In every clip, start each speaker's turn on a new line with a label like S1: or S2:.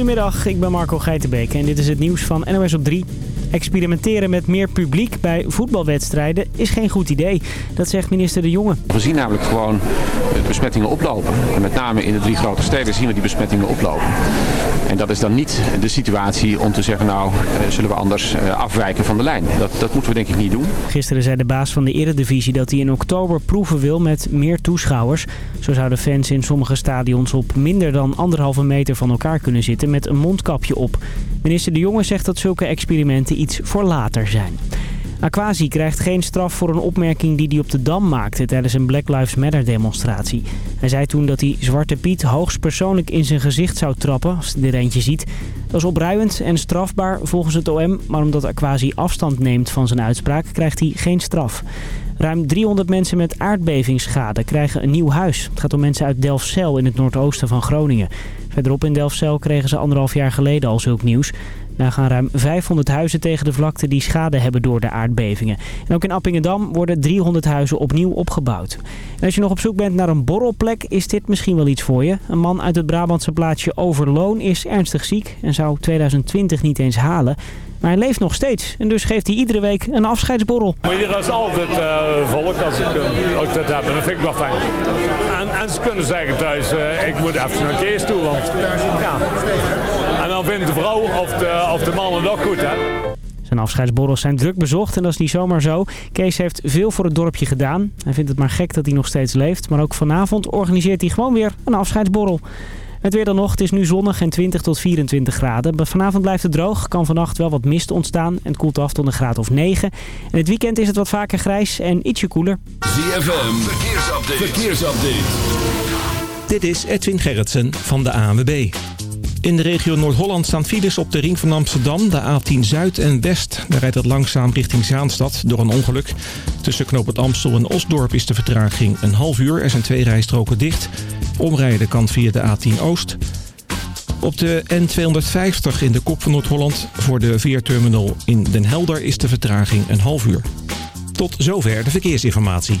S1: Goedemiddag, ik ben Marco Geitenbeek en dit is het nieuws van NOS op 3. Experimenteren met meer publiek bij voetbalwedstrijden is geen goed idee. Dat zegt minister De Jonge.
S2: We zien namelijk gewoon de besmettingen oplopen. En met name in de drie grote steden zien we die besmettingen oplopen. En dat is dan niet de situatie om te zeggen, nou, eh, zullen we anders eh, afwijken van de lijn. Dat, dat moeten we denk ik niet doen.
S1: Gisteren zei de baas van de Eredivisie dat hij in oktober proeven wil met meer toeschouwers. Zo zouden fans in sommige stadions op minder dan anderhalve meter van elkaar kunnen zitten met een mondkapje op. Minister De Jonge zegt dat zulke experimenten iets voor later zijn. Aquasi krijgt geen straf voor een opmerking die hij op de Dam maakte tijdens een Black Lives Matter demonstratie. Hij zei toen dat hij Zwarte Piet hoogstpersoonlijk in zijn gezicht zou trappen als hij er eentje ziet. Dat is opruiend en strafbaar volgens het OM, maar omdat Aquasi afstand neemt van zijn uitspraak krijgt hij geen straf. Ruim 300 mensen met aardbevingsschade krijgen een nieuw huis. Het gaat om mensen uit Delfzijl in het noordoosten van Groningen. Verderop in Delfzijl kregen ze anderhalf jaar geleden al zulk nieuws. Daar gaan ruim 500 huizen tegen de vlakte die schade hebben door de aardbevingen. En ook in Appingedam worden 300 huizen opnieuw opgebouwd. En als je nog op zoek bent naar een borrelplek, is dit misschien wel iets voor je. Een man uit het Brabantse plaatsje Overloon is ernstig ziek en zou 2020 niet eens halen. Maar hij leeft nog steeds en dus geeft hij iedere week een afscheidsborrel.
S3: Maar hier is altijd uh, volk als ik, uh, dat heb. Dat vind ik wel fijn. En, en ze kunnen zeggen thuis, uh, ik moet even naar Kees toe. Want, ja. En dan vindt de vrouw of de, of de man het ook goed. Hè?
S1: Zijn afscheidsborrels zijn druk bezocht en dat is niet zomaar zo. Kees heeft veel voor het dorpje gedaan. Hij vindt het maar gek dat hij nog steeds leeft. Maar ook vanavond organiseert hij gewoon weer een afscheidsborrel. Het weer dan nog. Het is nu zonnig en 20 tot 24 graden. Vanavond blijft het droog. Kan vannacht wel wat mist ontstaan. En het koelt af tot een graad of 9. En het weekend is het wat vaker grijs en ietsje koeler.
S4: ZFM. Verkeersupdate. Verkeersupdate.
S5: Dit is Edwin Gerritsen van de ANWB. In de regio Noord-Holland staan files op de ring van Amsterdam, de A10 Zuid en West. Daar rijdt het langzaam richting Zaanstad door een ongeluk. Tussen Knoop Amstel en Osdorp is de vertraging een half uur. Er zijn twee rijstroken dicht. Omrijden kan via de A10 Oost. Op de N250 in de kop van Noord-Holland voor de veerterminal in Den Helder is de vertraging een half uur. Tot zover de verkeersinformatie.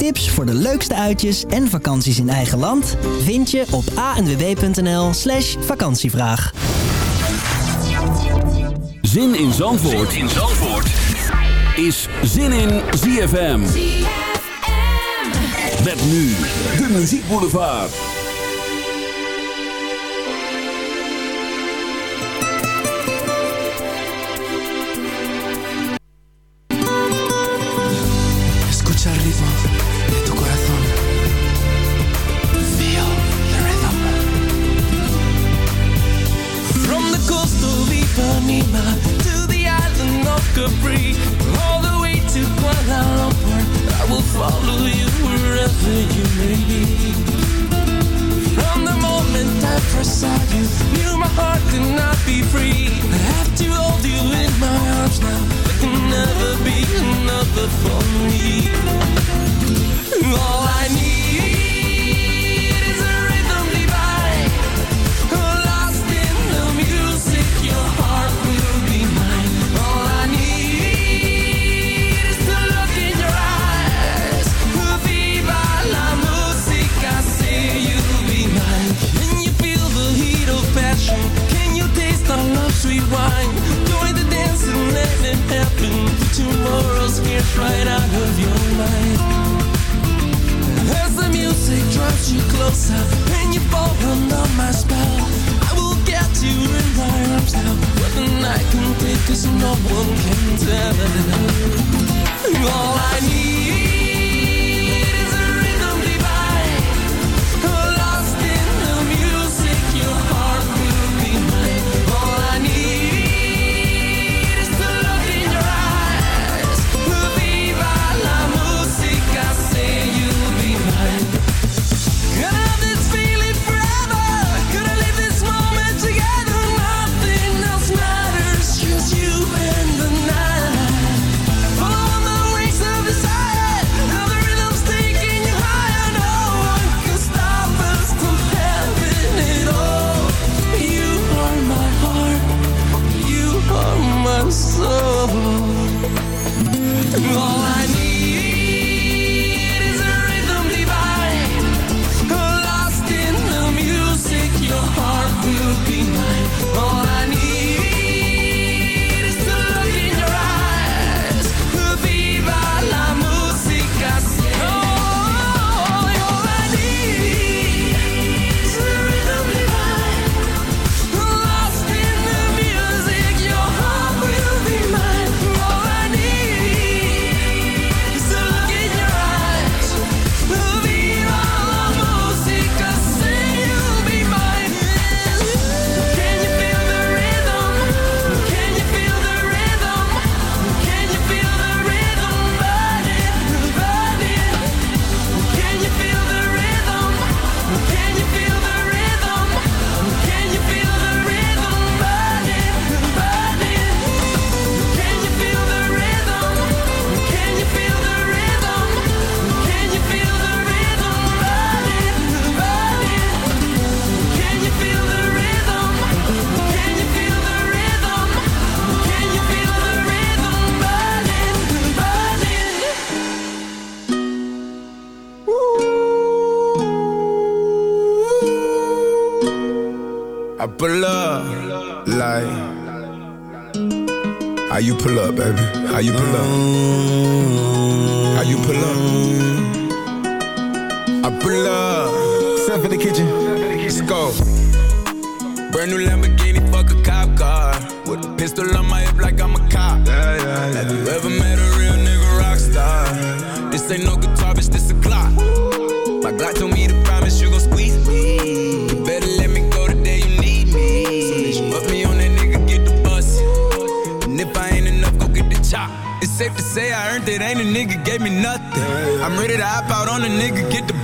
S6: Tips voor de leukste uitjes en vakanties in eigen land vind je op anwb.nl slash vakantievraag.
S4: Zin in Zandvoort, zin in Zandvoort. is Zin in ZFM. Met nu de muziekboulevard.
S7: Escucha
S8: free.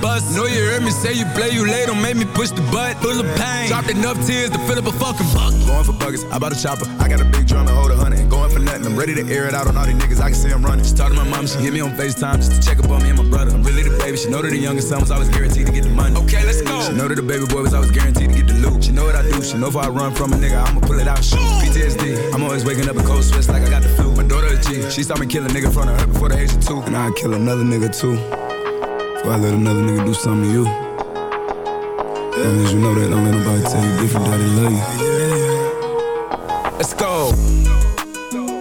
S9: Bus. Know you heard me say you play, you late, don't make me push the butt. Full of pain, dropped enough tears to fill up a fucking bucket. Going for buggers, I bought a chopper. I got a big drum and hold a hundred. Going for nothing, I'm ready to air it out on all these niggas. I can see I'm running. She talked to my mom, she hit me on FaceTime just to check up on me and my brother. I'm really the baby, she know that the youngest son was always guaranteed to get the money. Okay, let's go. She know that the baby boy was always guaranteed to get the loot. She know what I do, she know if I run from a nigga, I'ma pull it out, shoot. PTSD, I'm always waking up in cold sweats like I got the flu. My daughter a G, she saw me kill a nigga in front of her before the age of two. And I'd kill another nigga too. I let another nigga do something to you. Long as you know that, don't let nobody tell you different that they love you. Let's go.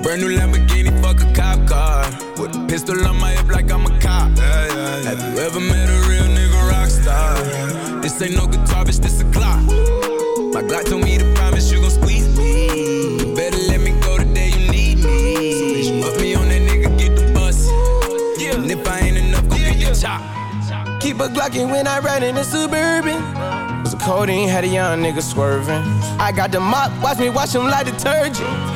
S9: Brand new Lamborghini, fuck a cop car. With a pistol on my hip like I'm a cop. Have you ever met a real nigga rock star? This ain't no guitar, bitch, this a clock. My Glock told me to promise you gon' squeeze me. Better let me go the day you need me. So bitch, me on that nigga, get the bus. And if I ain't enough, go get the chop.
S10: Keep a Glockin' when I ride in the Suburban. A codeine, had a young nigga swerving. I got the mop, watch me wash him like detergent.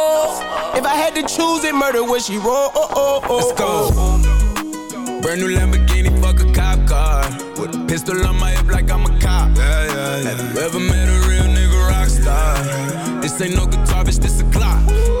S10: Oh. If I had to choose it, murder would she roll? Oh, oh, oh, oh,
S9: Let's go. Brand new Lamborghini, fuck a cop car. With a pistol on my hip like I'm a cop. Yeah, yeah, yeah. Have you ever met a real nigga rock star? This ain't no guitar, bitch, this a clock.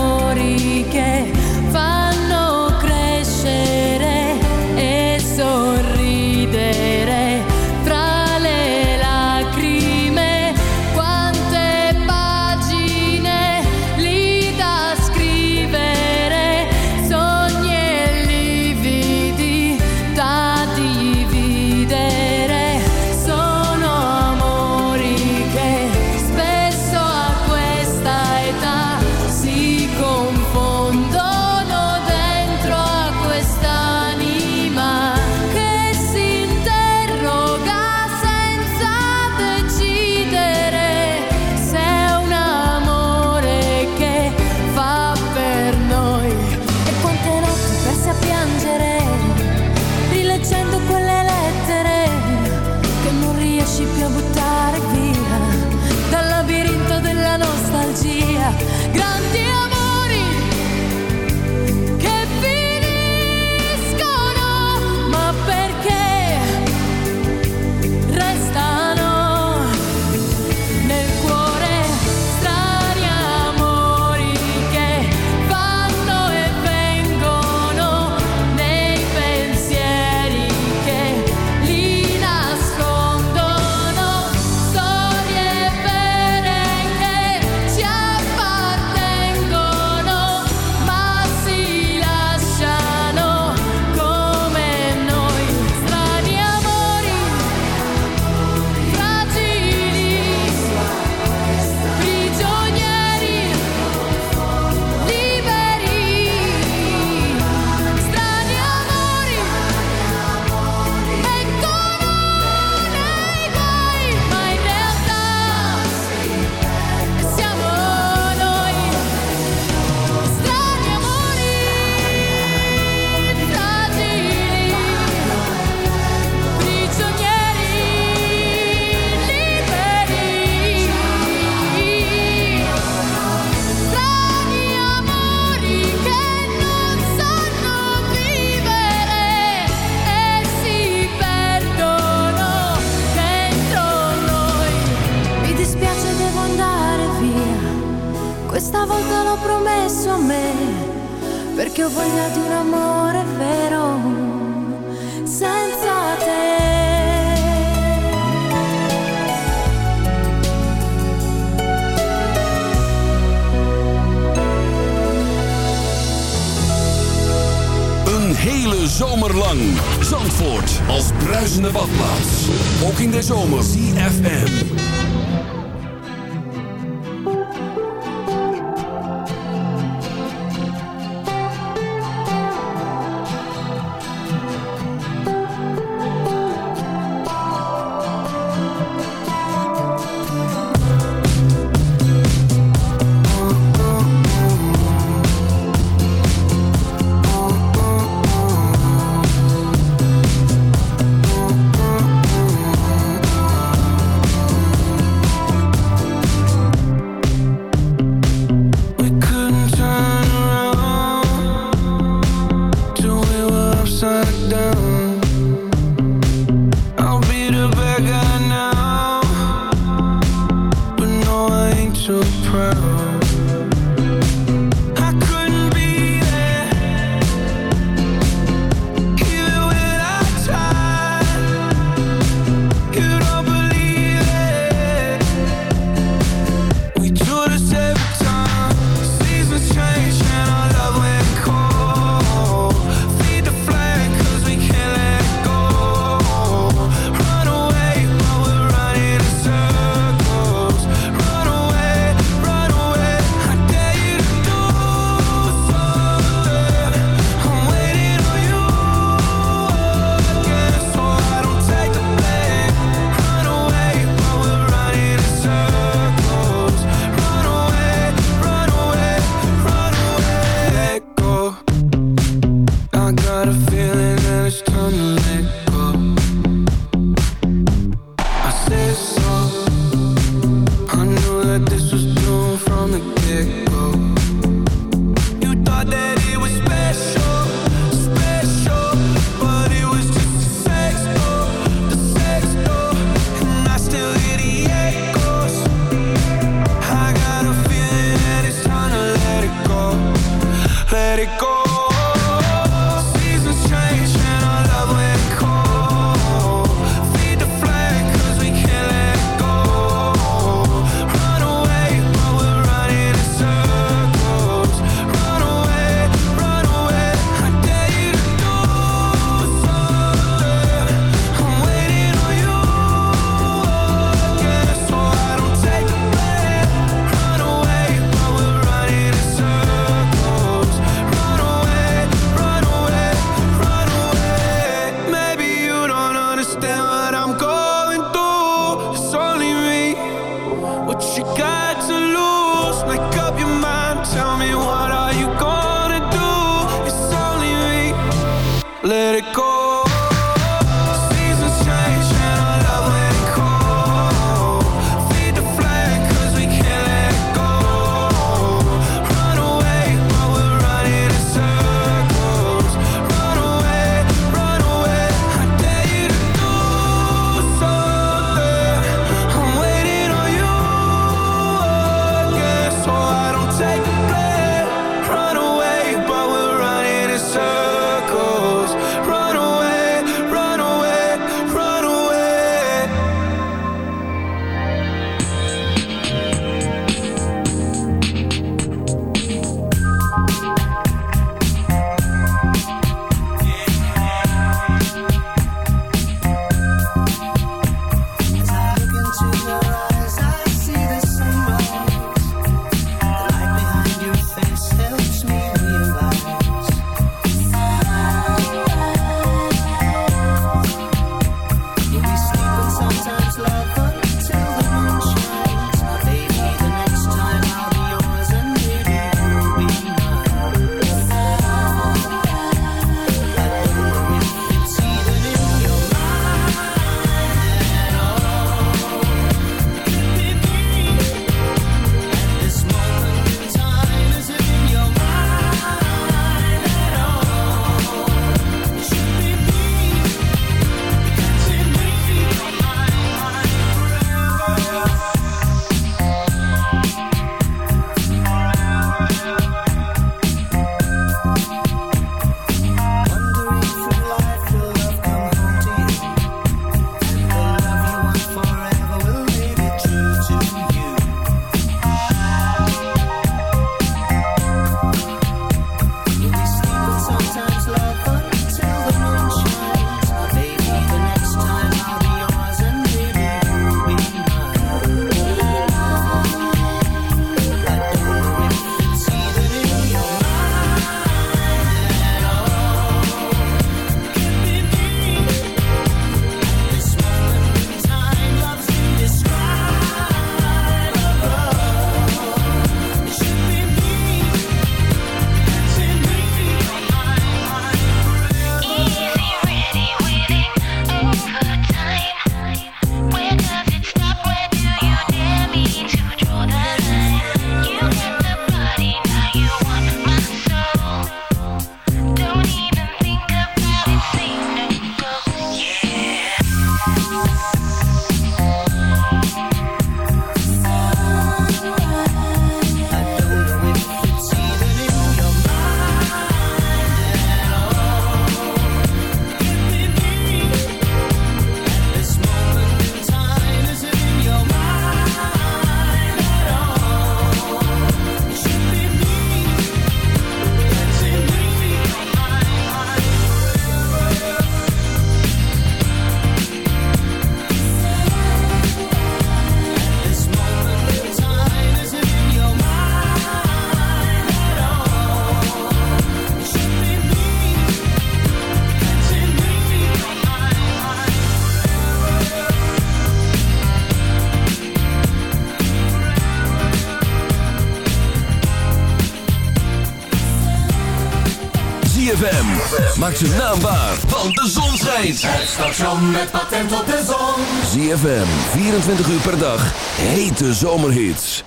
S11: Maak ze naambaar, want de zon schijnt.
S7: Het station met patent op de zon.
S11: ZFM, 24 uur per dag, hete zomerhits.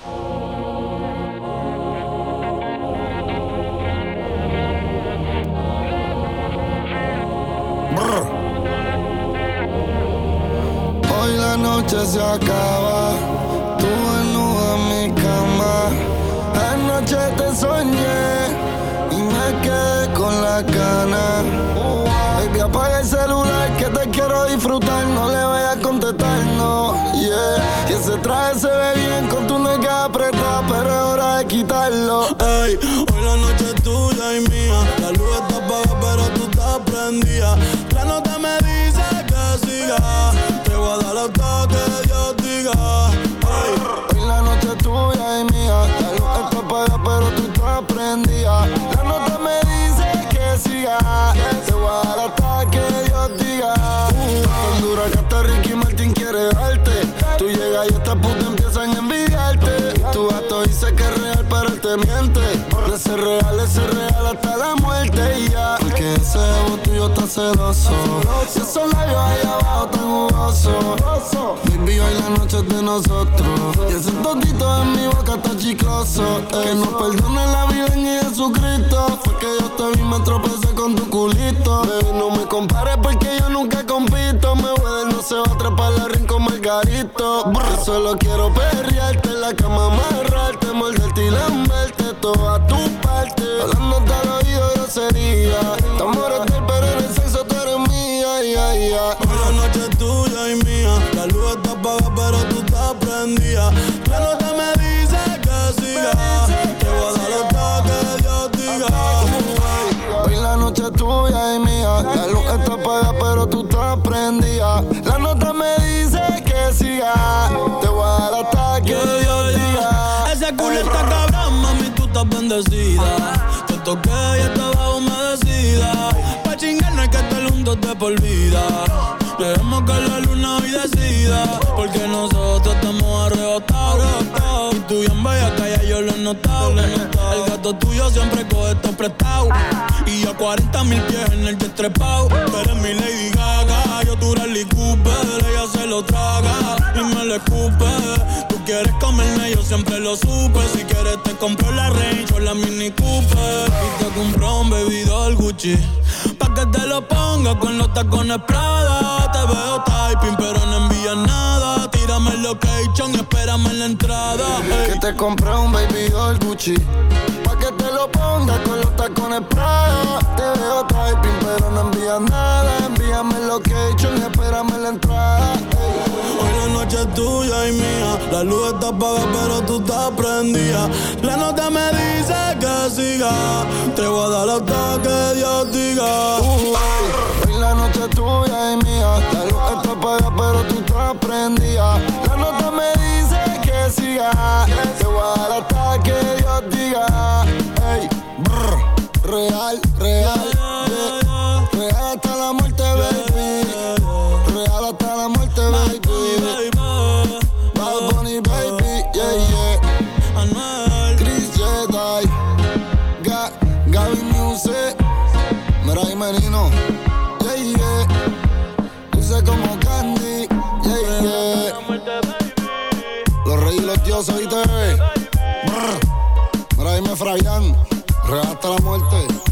S11: Brr.
S12: Hoy la noche se acaba. disfrutar, no le voy a contestar, no, yeah. Y ese traje se ve galletas putas empiezan a envidiarte. Tu gato dice que es real, pero él te miente. De ser real es ser real hasta la muerte y ya está celoso. Si esos labios ahí abajo tan jugosos. Baby, hoy la noche es de nosotros. Y ese toquito en mi boca está chicloso. Que nos perdone la vida en Jesucristo. Fue que yo te vi, me tropecé con tu culito. Baby, no me compares porque yo nunca compito. Me voy no se va a trepar la ring con Margarito. Yo solo quiero perrearte en la cama, amarrarte, morderte y lamberte toda tu parte. Hablándote al oído grosería. Estamos hotel, pero en el sexo tú eres mía, ya.
S13: Hoy la noche tuya y mía. La luz está apagada, pero tú estás prendida. La nota me dice que siga. Te voy a dar hasta que Dios diga.
S12: Hoy la noche tuya y mía. La luz está apagada, pero tú estás prendida. La nota me dice que siga. Te voy a dar hasta que Dios diga.
S13: Ese culo está cabrón, mami, tú estás bendecida. Te toqué y estaba humedecida. Pa' chingar no hay que estar juntos de por vida. Dejemos que la luna hoy decida. Porque nosotros estamos arrebatados. Y tú bien bella, calla, yo lo he notado. El gato tuyo siempre coge esto prestado. Y yo 40 mil pies en el jet trepado. Tú eres mi Lady Gaga, yo tu Rally Cooper. Ella se lo traga y me lo escupe. Tú quieres comerme, yo siempre lo supe. Si quieres te compro la Range o la Mini Cooper. Compro un bebidor Gucci. Pa' que te lo ponga con los tacones Prada. Te veo typing, pero no envías nada. Tírame el location espérame en la entrada. ey.
S12: Que te compré un baby doll Gucci Pa' que te lo pongas con los tacones Prada Te veo typing pero no envías nada Envíame el location espérame en la entrada
S13: tuya y mía. La luz está apagada, pero tú estás prendida. La nota me dice que siga. Te voy a dar hasta que Dios diga.
S12: Hoy la noche es tuya y mía La luz está apagada pero tú estás prendida La nota me dice que siga Te voy a dar hasta que Dios diga Ey, brr, real, real. Real hasta la muerte, baby yo soy TV. Brr. Mira, dime Fabián, real hasta la muerte.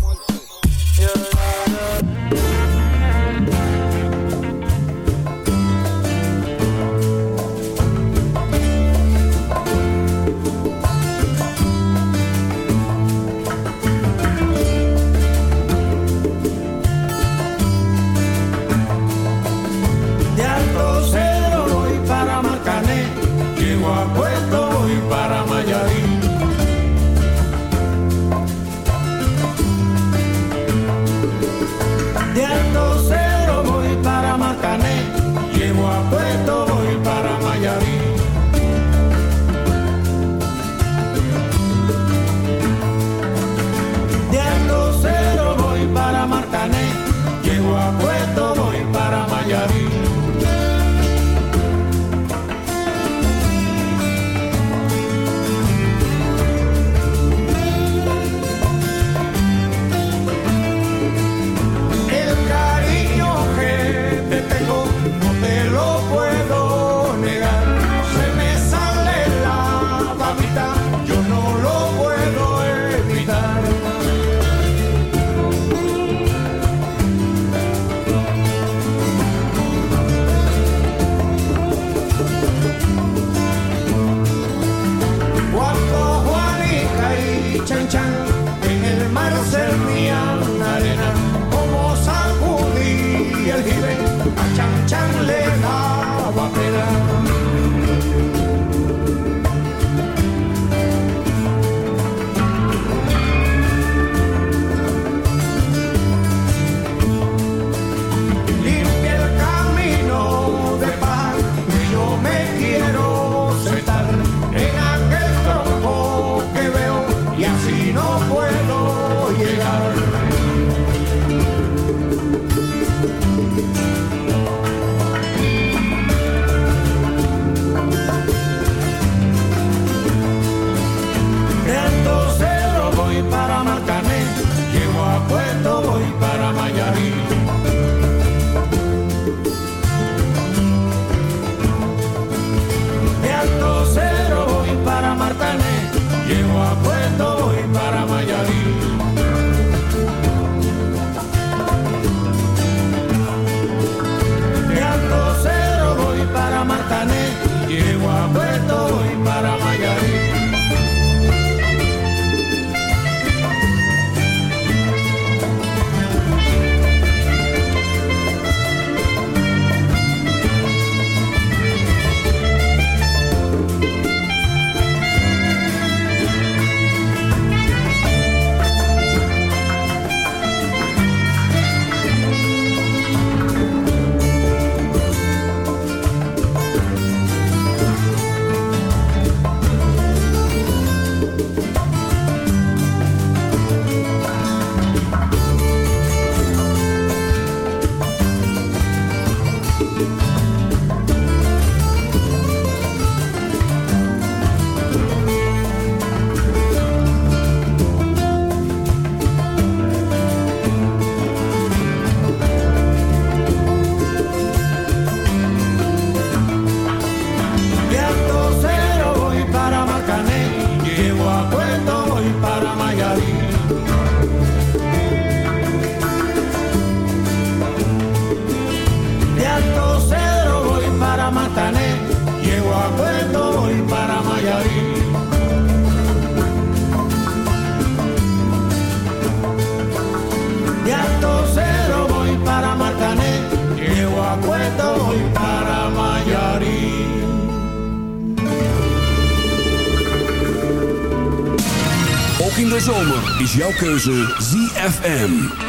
S11: Jouw keuze ZFM.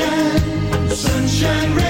S14: sunshine, sunshine
S15: rays.